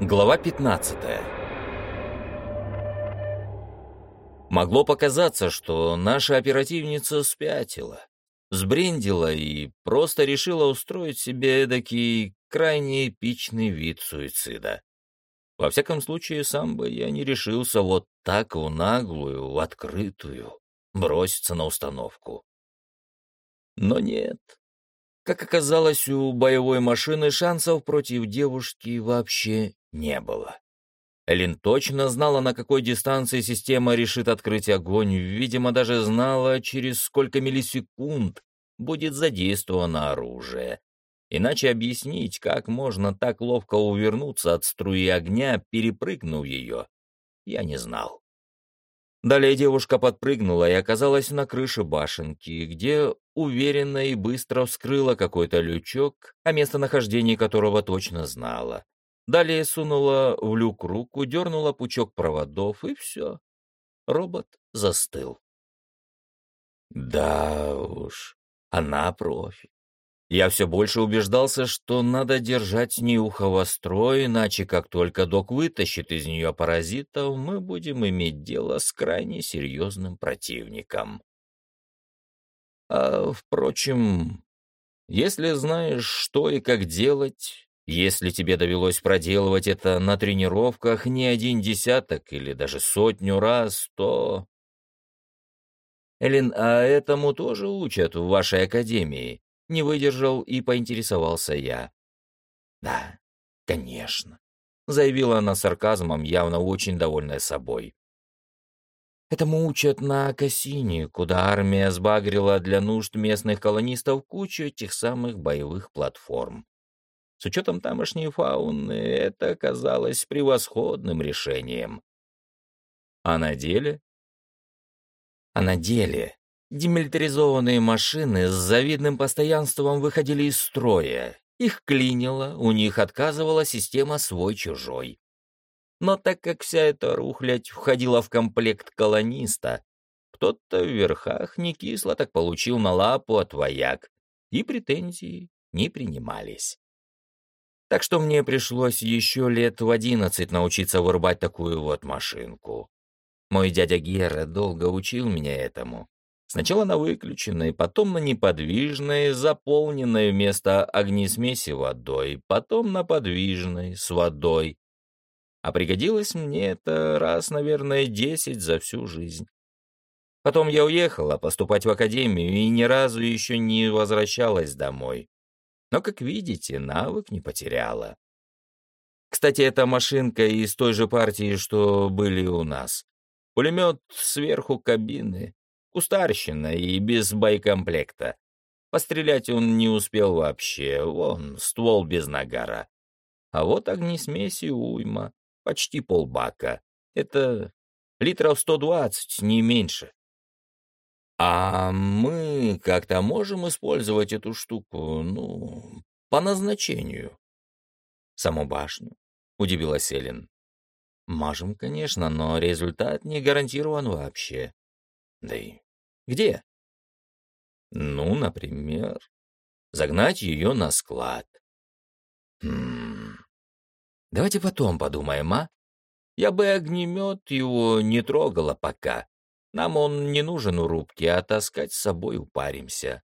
Глава 15 Могло показаться, что наша оперативница спятила, сбрендила и просто решила устроить себе эдакий крайне эпичный вид суицида. Во всяком случае, сам бы я не решился вот так в наглую, в открытую, броситься на установку. Но нет, как оказалось, у боевой машины шансов против девушки вообще не было. Элин точно знала, на какой дистанции система решит открыть огонь, видимо, даже знала, через сколько миллисекунд будет задействовано оружие. Иначе объяснить, как можно так ловко увернуться от струи огня, перепрыгнув ее, я не знал. Далее девушка подпрыгнула и оказалась на крыше башенки, где уверенно и быстро вскрыла какой-то лючок, о местонахождении которого точно знала. Далее сунула в люк руку, дернула пучок проводов, и все. Робот застыл. Да уж, она профи. Я все больше убеждался, что надо держать Нюха востро, иначе как только док вытащит из нее паразитов, мы будем иметь дело с крайне серьезным противником. А, впрочем, если знаешь, что и как делать, если тебе довелось проделывать это на тренировках не один десяток или даже сотню раз, то... Элин, а этому тоже учат в вашей академии? Не выдержал и поинтересовался я. «Да, конечно», — заявила она сарказмом, явно очень довольная собой. Этому учат на Кассине, куда армия сбагрила для нужд местных колонистов кучу этих самых боевых платформ. С учетом тамошней фауны это оказалось превосходным решением. А на деле? А на деле Демилитаризованные машины с завидным постоянством выходили из строя. Их клинило, у них отказывала система свой-чужой. Но так как вся эта рухлядь входила в комплект колониста, кто-то в верхах не кисло так получил на лапу от вояк, и претензии не принимались. Так что мне пришлось еще лет в одиннадцать научиться вырубать такую вот машинку. Мой дядя Гера долго учил меня этому. Сначала на выключенной, потом на неподвижной, заполненной вместо огнесмеси водой, потом на подвижной, с водой. А пригодилось мне это раз, наверное, десять за всю жизнь. Потом я уехала поступать в академию и ни разу еще не возвращалась домой. Но, как видите, навык не потеряла. Кстати, эта машинка из той же партии, что были у нас. Пулемет сверху кабины, Кустарщина и без боекомплекта. Пострелять он не успел вообще, вон, ствол без нагара. А вот огнесмеси уйма, почти полбака. Это литров 120, не меньше. А мы как-то можем использовать эту штуку, ну, по назначению. Саму башню, удивилась Эллен. Мажем, конечно, но результат не гарантирован вообще. Да и где? Ну, например, загнать ее на склад. Хм. Давайте потом подумаем, а? Я бы огнемет его не трогала пока. Нам он не нужен у рубки, а таскать с собой упаримся.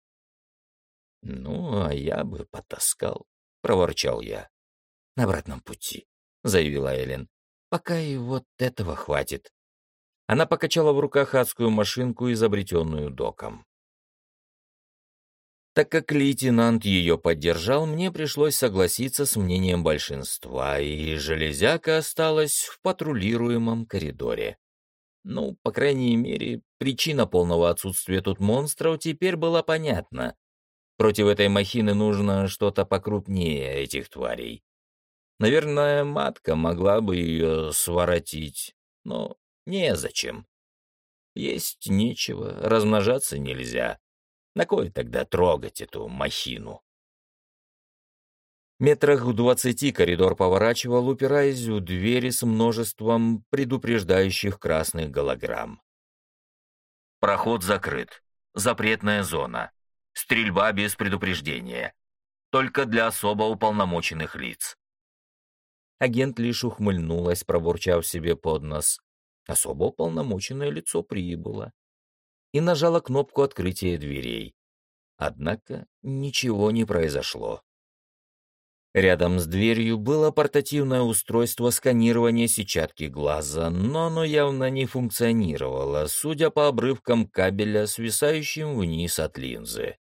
Ну, а я бы потаскал, — проворчал я. На обратном пути, — заявила Эллен. Пока и вот этого хватит. Она покачала в руках адскую машинку, изобретенную доком. Так как лейтенант ее поддержал, мне пришлось согласиться с мнением большинства, и железяка осталась в патрулируемом коридоре. Ну, по крайней мере, причина полного отсутствия тут монстров теперь была понятна. Против этой махины нужно что-то покрупнее этих тварей. Наверное, матка могла бы ее своротить, но Незачем. Есть нечего, размножаться нельзя. На кой тогда трогать эту махину? Метрах в двадцати коридор поворачивал, упираясь в двери с множеством предупреждающих красных голограмм. Проход закрыт. Запретная зона. Стрельба без предупреждения. Только для особо уполномоченных лиц. Агент лишь ухмыльнулась, пробурчав себе под нос. Особо уполномоченное лицо прибыло. И нажала кнопку открытия дверей. Однако ничего не произошло. Рядом с дверью было портативное устройство сканирования сетчатки глаза, но оно явно не функционировало, судя по обрывкам кабеля, свисающим вниз от линзы.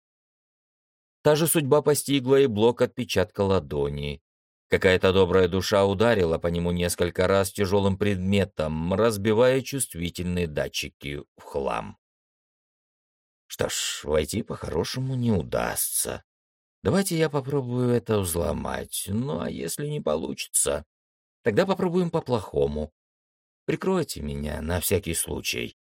Та же судьба постигла и блок отпечатка ладони. Какая-то добрая душа ударила по нему несколько раз тяжелым предметом, разбивая чувствительные датчики в хлам. Что ж, войти по-хорошему не удастся. Давайте я попробую это взломать. Ну, а если не получится, тогда попробуем по-плохому. Прикройте меня на всякий случай.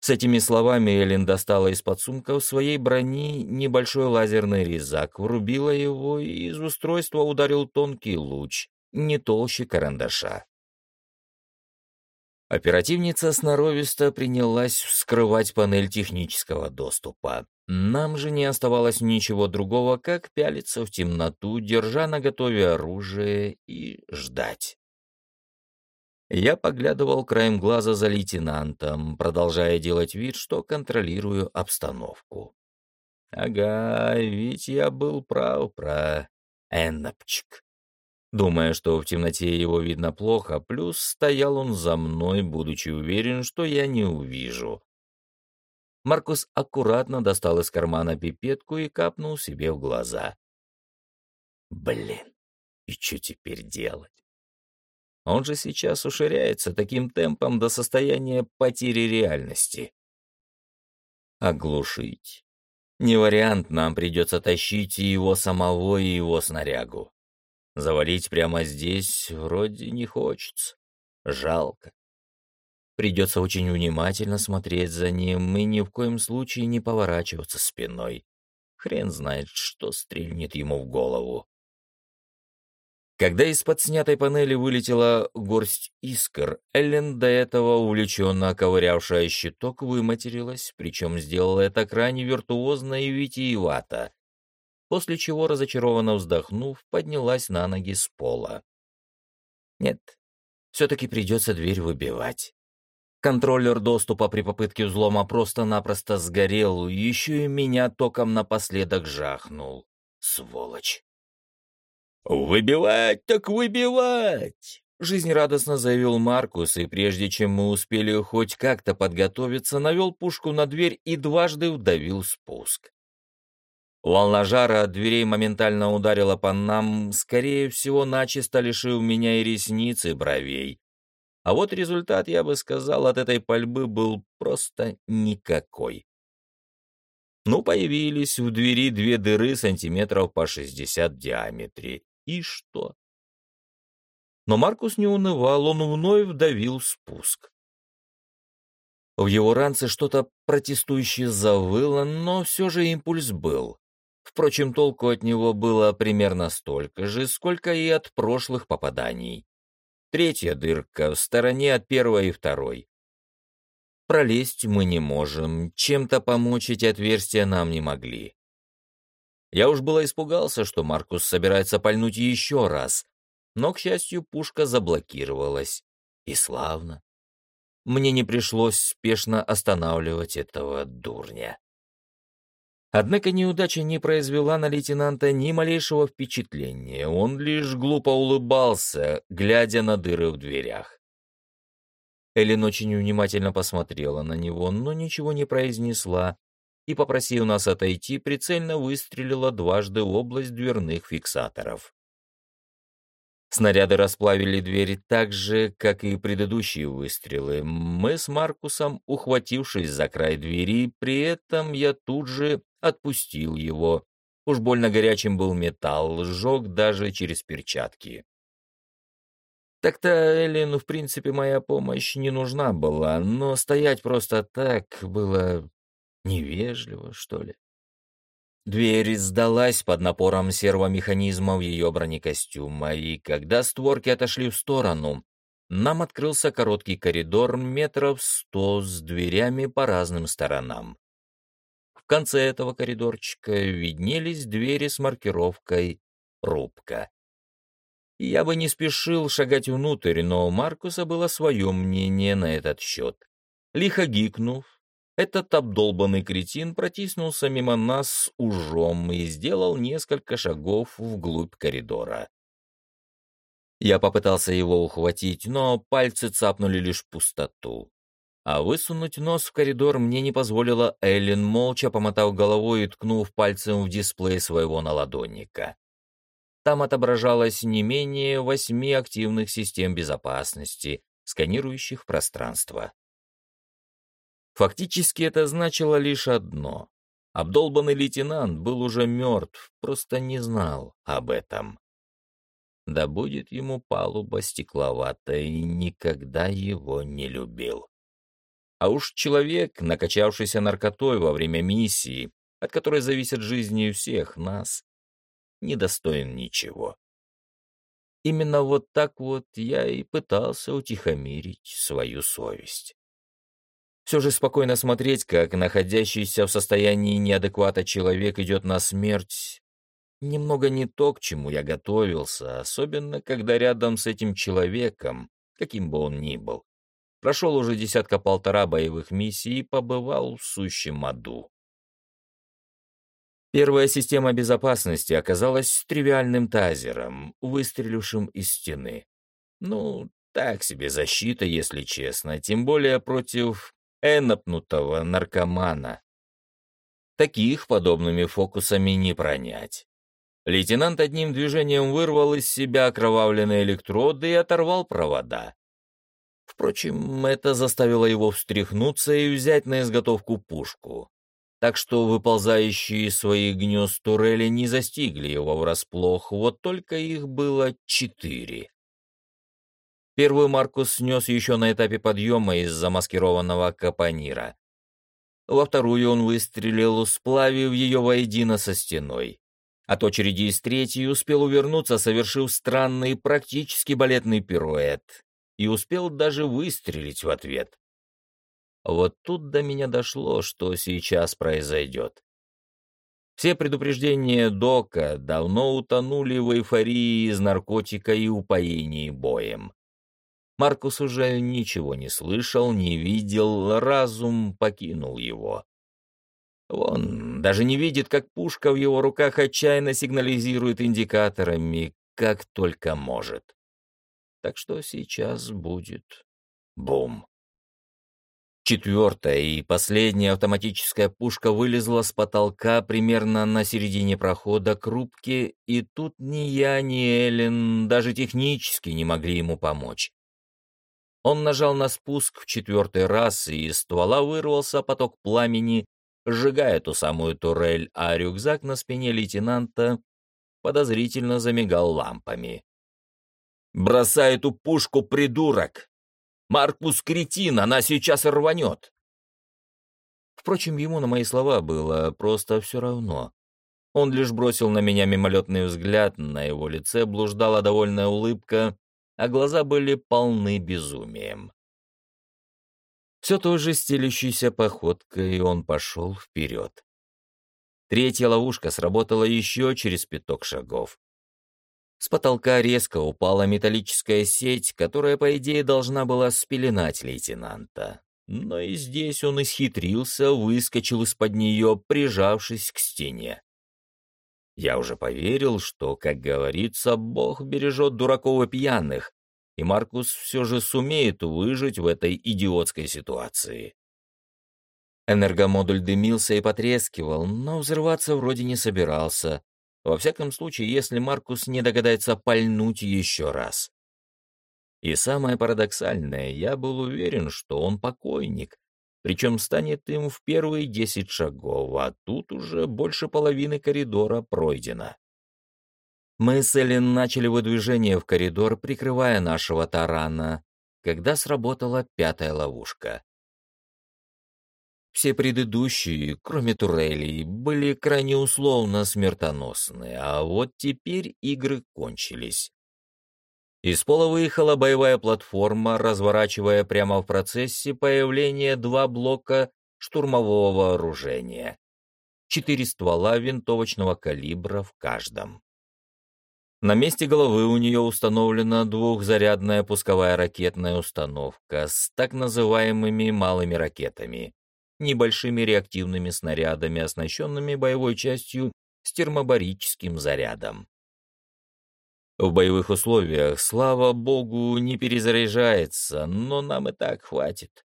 С этими словами Эллен достала из-под сумка в своей брони небольшой лазерный резак, врубила его, и из устройства ударил тонкий луч, не толще карандаша. Оперативница сноровисто принялась вскрывать панель технического доступа. Нам же не оставалось ничего другого, как пялиться в темноту, держа наготове оружие и ждать. Я поглядывал краем глаза за лейтенантом, продолжая делать вид, что контролирую обстановку. Ага, ведь я был прав про Эннопчик. Думая, что в темноте его видно плохо, плюс стоял он за мной, будучи уверен, что я не увижу. Маркус аккуратно достал из кармана пипетку и капнул себе в глаза. Блин, и что теперь делать? Он же сейчас уширяется таким темпом до состояния потери реальности. Оглушить. Не вариант, нам придется тащить и его самого, и его снарягу. Завалить прямо здесь вроде не хочется. Жалко. Придется очень внимательно смотреть за ним и ни в коем случае не поворачиваться спиной. Хрен знает, что стрельнет ему в голову. Когда из-под снятой панели вылетела горсть искр, Эллен, до этого увлеченно ковырявшая щиток, выматерилась, причем сделала это крайне виртуозно и витиевато, после чего, разочарованно вздохнув, поднялась на ноги с пола. Нет, все-таки придется дверь выбивать. Контроллер доступа при попытке взлома просто-напросто сгорел, еще и меня током напоследок жахнул. Сволочь. «Выбивать так выбивать!» Жизнерадостно заявил Маркус, и прежде чем мы успели хоть как-то подготовиться, навел пушку на дверь и дважды вдавил спуск. Волна жара от дверей моментально ударила по нам, скорее всего, начисто лишив меня и ресниц, и бровей. А вот результат, я бы сказал, от этой пальбы был просто никакой. Ну, появились в двери две дыры сантиметров по шестьдесят в диаметре. И что? Но Маркус не унывал, он вновь вдавил спуск. В его ранце что-то протестующее завыло, но все же импульс был. Впрочем, толку от него было примерно столько же, сколько и от прошлых попаданий. Третья дырка в стороне от первой и второй. Пролезть мы не можем, чем-то помочь эти отверстия нам не могли. Я уж было испугался, что Маркус собирается пальнуть еще раз, но, к счастью, пушка заблокировалась. И славно. Мне не пришлось спешно останавливать этого дурня. Однако неудача не произвела на лейтенанта ни малейшего впечатления, он лишь глупо улыбался, глядя на дыры в дверях. Эллен очень внимательно посмотрела на него, но ничего не произнесла, и, попросив нас отойти, прицельно выстрелила дважды в область дверных фиксаторов. Снаряды расплавили дверь так же, как и предыдущие выстрелы. Мы с Маркусом, ухватившись за край двери, при этом я тут же отпустил его. Уж больно горячим был металл, сжег даже через перчатки. Так-то Эллину, в принципе, моя помощь не нужна была, но стоять просто так было невежливо, что ли. Дверь сдалась под напором сервомеханизмов ее бронекостюма, и когда створки отошли в сторону, нам открылся короткий коридор метров сто с дверями по разным сторонам. В конце этого коридорчика виднелись двери с маркировкой «Рубка». Я бы не спешил шагать внутрь, но у Маркуса было свое мнение на этот счет. Лихо гикнув, этот обдолбанный кретин протиснулся мимо нас с ужом и сделал несколько шагов вглубь коридора. Я попытался его ухватить, но пальцы цапнули лишь пустоту. А высунуть нос в коридор мне не позволила Эллен, молча помотав головой и ткнув пальцем в дисплей своего наладонника. Там отображалось не менее восьми активных систем безопасности, сканирующих пространство. Фактически это значило лишь одно. Обдолбанный лейтенант был уже мертв, просто не знал об этом. Да будет ему палуба стекловатая и никогда его не любил. А уж человек, накачавшийся наркотой во время миссии, от которой зависят жизни всех нас, недостоин ничего. Именно вот так вот я и пытался утихомирить свою совесть. Все же спокойно смотреть, как находящийся в состоянии неадеквата человек идет на смерть, немного не то, к чему я готовился, особенно когда рядом с этим человеком, каким бы он ни был, Прошел уже десятка-полтора боевых миссий и побывал в сущем аду. Первая система безопасности оказалась тривиальным тазером, выстрелившим из стены. Ну, так себе защита, если честно, тем более против энопнутого наркомана. Таких подобными фокусами не пронять. Лейтенант одним движением вырвал из себя окровавленные электроды и оторвал провода. Впрочем, это заставило его встряхнуться и взять на изготовку пушку. Так что выползающие из своих гнезд турели не застигли его врасплох, вот только их было четыре. Первый Маркус снес еще на этапе подъема из замаскированного капонира. Во вторую он выстрелил, сплавив ее воедино со стеной. От очереди из третьей успел увернуться, совершив странный, практически балетный пируэт, и успел даже выстрелить в ответ. Вот тут до меня дошло, что сейчас произойдет. Все предупреждения Дока давно утонули в эйфории из наркотика и упоении боем. Маркус уже ничего не слышал, не видел, разум покинул его. Он даже не видит, как пушка в его руках отчаянно сигнализирует индикаторами, как только может. Так что сейчас будет бум. Четвертая и последняя автоматическая пушка вылезла с потолка примерно на середине прохода к рубке, и тут ни я, ни Эллен даже технически не могли ему помочь. Он нажал на спуск в четвертый раз, и из ствола вырвался поток пламени, сжигая ту самую турель, а рюкзак на спине лейтенанта подозрительно замигал лампами. «Бросай эту пушку, придурок! Маркус кретин, она сейчас рванет!» Впрочем, ему на мои слова было просто все равно. Он лишь бросил на меня мимолетный взгляд, на его лице блуждала довольная улыбка, а глаза были полны безумием. Все той же стелющейся походкой он пошел вперед. Третья ловушка сработала еще через пяток шагов. С потолка резко упала металлическая сеть, которая, по идее, должна была спеленать лейтенанта. Но и здесь он исхитрился, выскочил из-под нее, прижавшись к стене. Я уже поверил, что, как говорится, Бог бережет дураков и пьяных, и Маркус все же сумеет выжить в этой идиотской ситуации. Энергомодуль дымился и потрескивал, но взрываться вроде не собирался, во всяком случае, если Маркус не догадается пальнуть еще раз. И самое парадоксальное, я был уверен, что он покойник, причем станет им в первые десять шагов, а тут уже больше половины коридора пройдено. Мы с Эллен начали выдвижение в коридор, прикрывая нашего тарана, когда сработала пятая ловушка. Все предыдущие, кроме турелей, были крайне условно смертоносны, а вот теперь игры кончились. Из пола выехала боевая платформа, разворачивая прямо в процессе появления два блока штурмового вооружения. Четыре ствола винтовочного калибра в каждом. На месте головы у нее установлена двухзарядная пусковая ракетная установка с так называемыми малыми ракетами, небольшими реактивными снарядами, оснащенными боевой частью с термобарическим зарядом. В боевых условиях, слава богу, не перезаряжается, но нам и так хватит.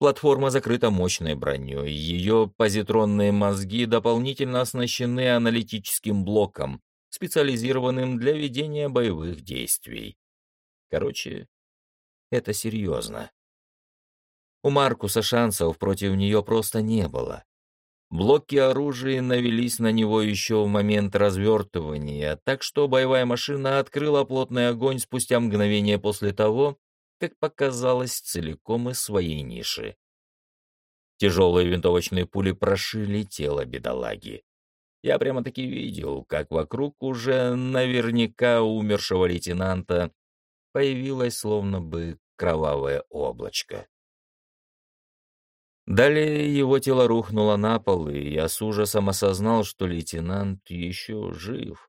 Платформа закрыта мощной броней, ее позитронные мозги дополнительно оснащены аналитическим блоком, специализированным для ведения боевых действий. Короче, это серьезно. У Маркуса шансов против нее просто не было. Блоки оружия навелись на него еще в момент развертывания, так что боевая машина открыла плотный огонь спустя мгновение после того, как показалось целиком из своей ниши. Тяжелые винтовочные пули прошили тело бедолаги. Я прямо-таки видел, как вокруг уже наверняка умершего лейтенанта появилось словно бы кровавое облачко. Далее его тело рухнуло на пол, и я с ужасом осознал, что лейтенант еще жив.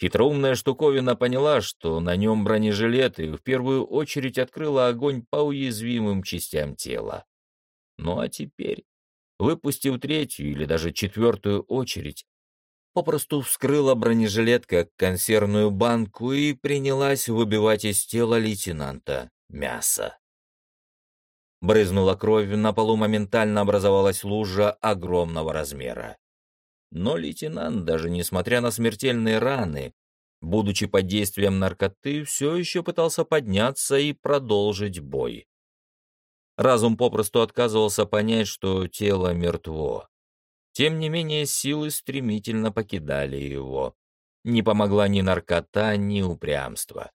Хитроумная штуковина поняла, что на нем бронежилет, и в первую очередь открыла огонь по уязвимым частям тела. Ну а теперь, выпустив третью или даже четвертую очередь, попросту вскрыла бронежилет как консервную банку и принялась выбивать из тела лейтенанта мясо. Брызнула кровь, на полу моментально образовалась лужа огромного размера. Но лейтенант, даже несмотря на смертельные раны, будучи под действием наркоты, все еще пытался подняться и продолжить бой. Разум попросту отказывался понять, что тело мертво. Тем не менее, силы стремительно покидали его. Не помогла ни наркота, ни упрямство.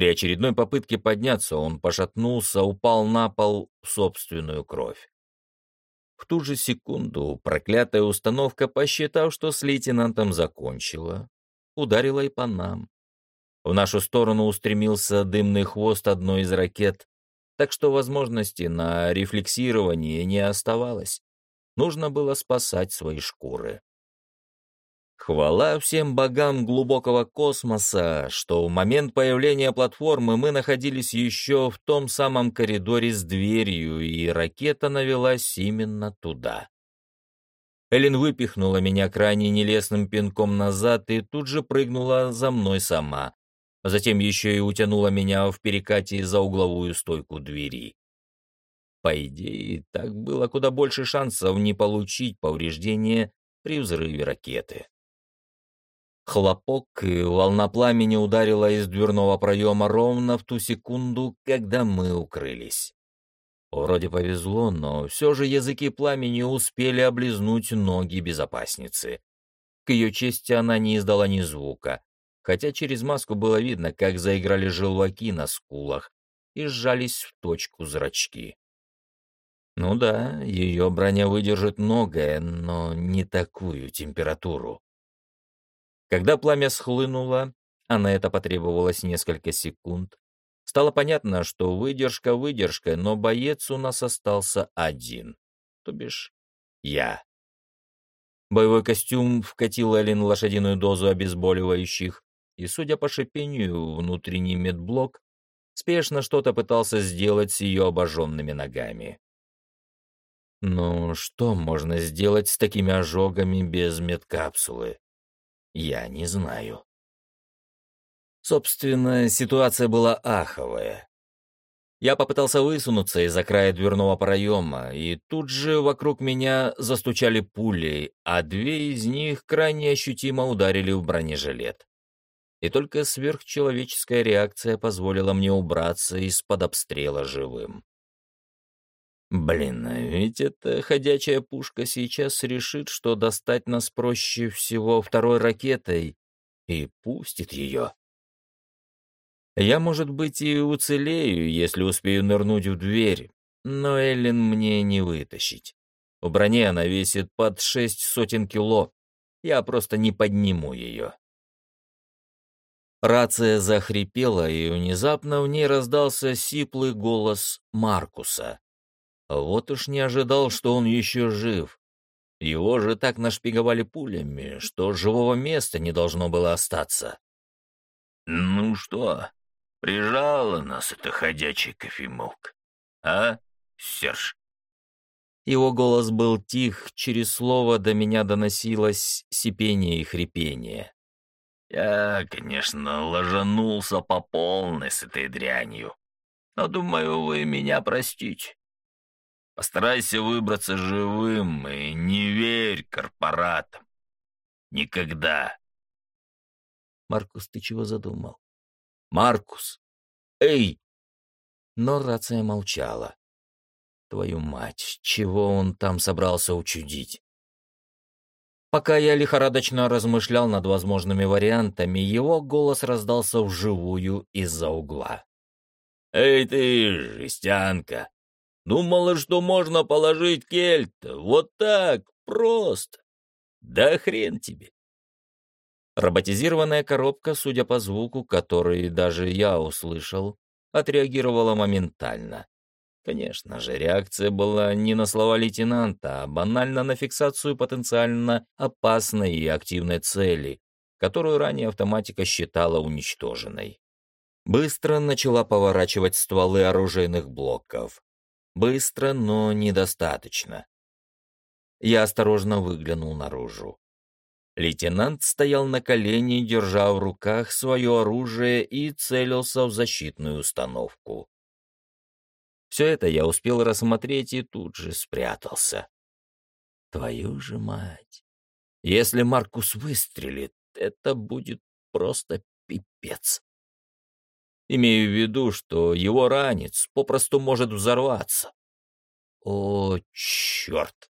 При очередной попытке подняться он пошатнулся, упал на пол в собственную кровь. В ту же секунду проклятая установка, посчитав, что с лейтенантом закончила, ударила и по нам. В нашу сторону устремился дымный хвост одной из ракет, так что возможности на рефлексирование не оставалось. Нужно было спасать свои шкуры. Хвала всем богам глубокого космоса, что в момент появления платформы мы находились еще в том самом коридоре с дверью, и ракета навелась именно туда. Эллен выпихнула меня крайне нелестным пинком назад и тут же прыгнула за мной сама. Затем еще и утянула меня в перекате за угловую стойку двери. По идее, так было куда больше шансов не получить повреждения при взрыве ракеты. Хлопок и волна пламени ударила из дверного проема ровно в ту секунду, когда мы укрылись. Вроде повезло, но все же языки пламени успели облизнуть ноги безопасницы. К ее чести она не издала ни звука, хотя через маску было видно, как заиграли желваки на скулах и сжались в точку зрачки. Ну да, ее броня выдержит многое, но не такую температуру. Когда пламя схлынуло, а на это потребовалось несколько секунд, стало понятно, что выдержка выдержкой, но боец у нас остался один, то бишь я. Боевой костюм вкатил Эллен лошадиную дозу обезболивающих, и, судя по шипению, внутренний медблок спешно что-то пытался сделать с ее обожженными ногами. Но что можно сделать с такими ожогами без медкапсулы? Я не знаю. Собственно, ситуация была аховая. Я попытался высунуться из-за края дверного проема, и тут же вокруг меня застучали пули, а две из них крайне ощутимо ударили в бронежилет. И только сверхчеловеческая реакция позволила мне убраться из-под обстрела живым. Блин, а ведь эта ходячая пушка сейчас решит, что достать нас проще всего второй ракетой, и пустит ее. Я, может быть, и уцелею, если успею нырнуть в дверь, но Эллен мне не вытащить. В броне она весит под шесть сотен кило, я просто не подниму ее. Рация захрипела, и внезапно в ней раздался сиплый голос Маркуса. Вот уж не ожидал, что он еще жив. Его же так нашпиговали пулями, что живого места не должно было остаться. «Ну что, прижала нас эта ходячая кофемолка, а, Серж?» Его голос был тих, через слово до меня доносилось сипение и хрипение. «Я, конечно, ложанулся по полной с этой дрянью, но, думаю, вы меня простите. Постарайся выбраться живым и не верь корпоратам. Никогда. Маркус, ты чего задумал? Маркус! Эй! Но рация молчала. Твою мать, чего он там собрался учудить? Пока я лихорадочно размышлял над возможными вариантами, его голос раздался вживую из-за угла. «Эй ты, жестянка! Думала, что можно положить кельта. Вот так, просто. Да хрен тебе. Роботизированная коробка, судя по звуку, который даже я услышал, отреагировала моментально. Конечно же, реакция была не на слова лейтенанта, а банально на фиксацию потенциально опасной и активной цели, которую ранее автоматика считала уничтоженной. Быстро начала поворачивать стволы оружейных блоков. Быстро, но недостаточно. Я осторожно выглянул наружу. Лейтенант стоял на колене, держа в руках свое оружие и целился в защитную установку. Все это я успел рассмотреть и тут же спрятался. Твою же мать! Если Маркус выстрелит, это будет просто пипец. Имею в виду, что его ранец попросту может взорваться. О, черт!